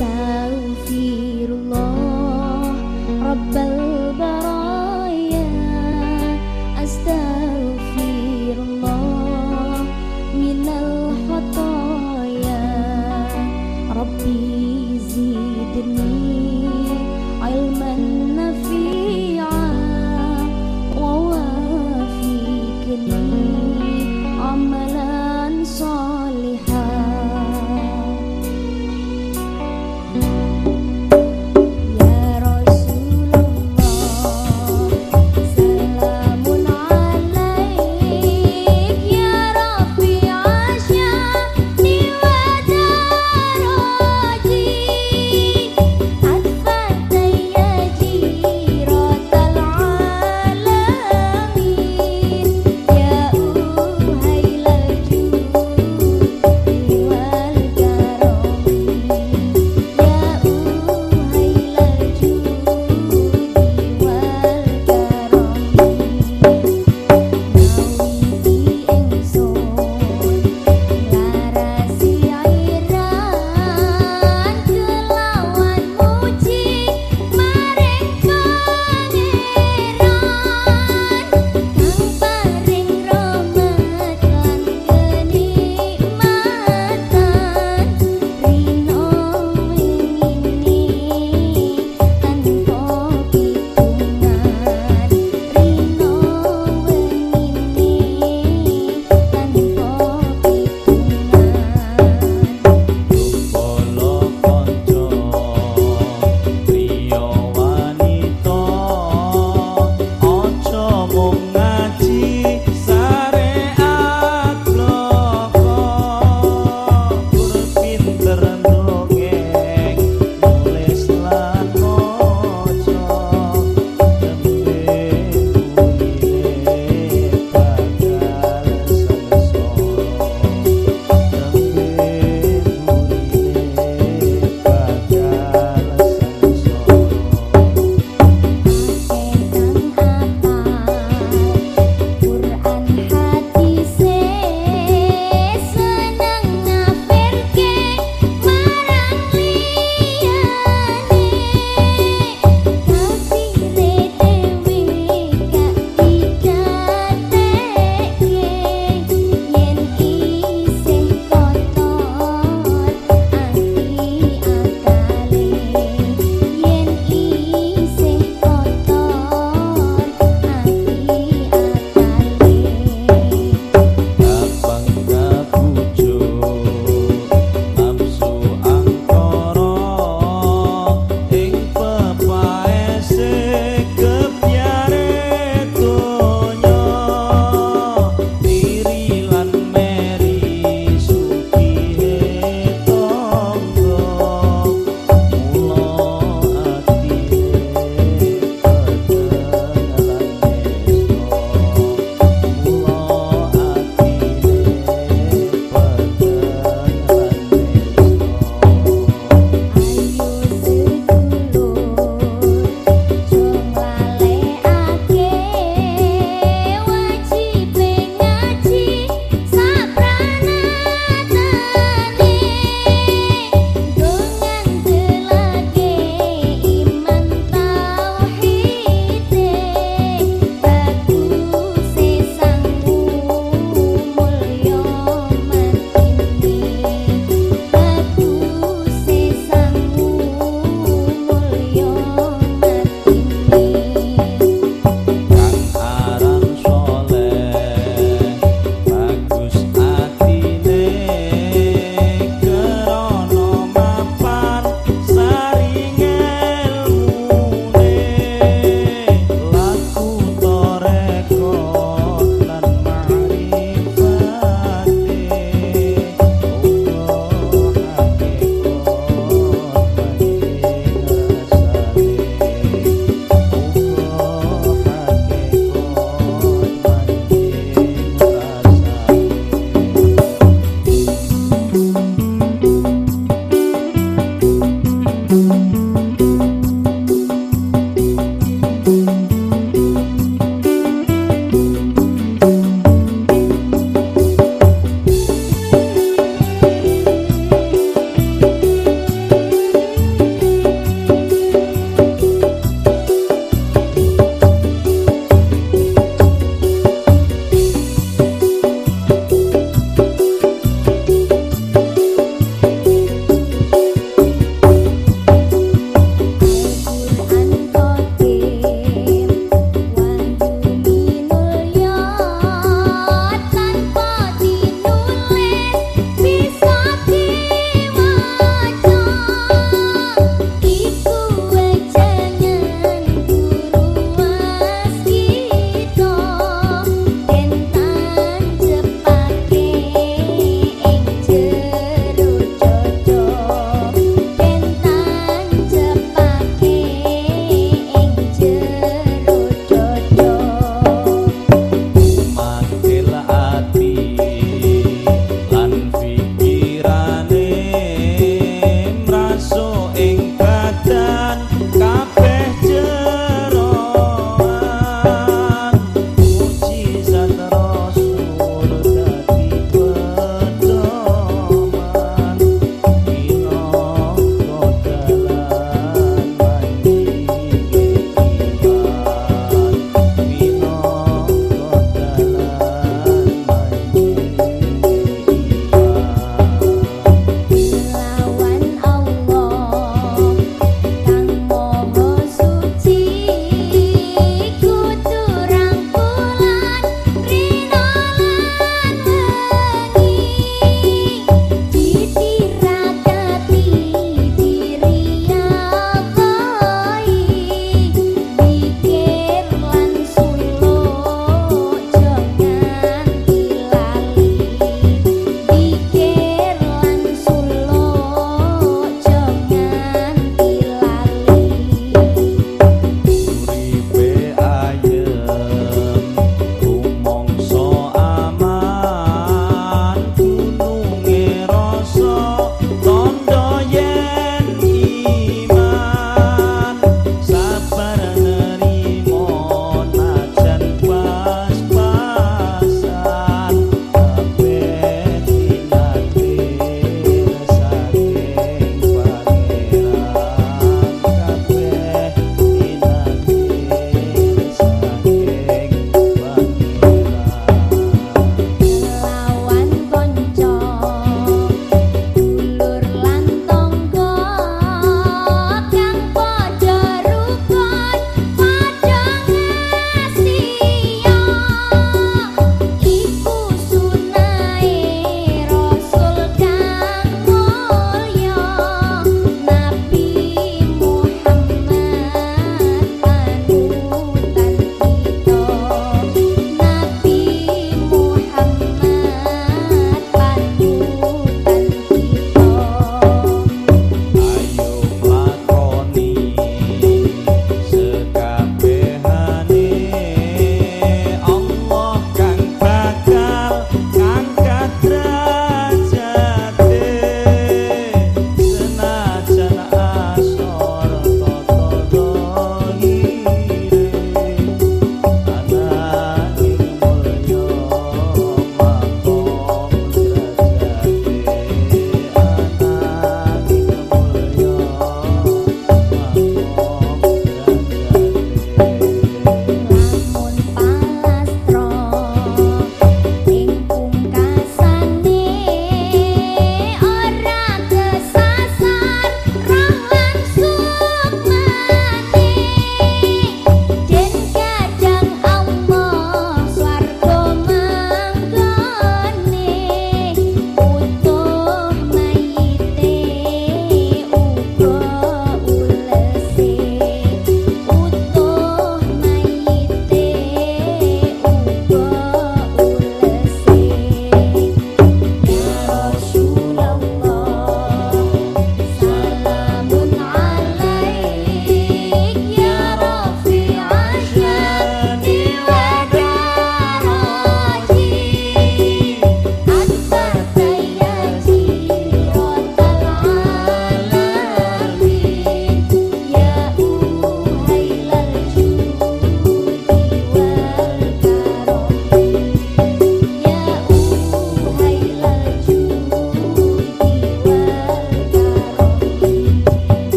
xa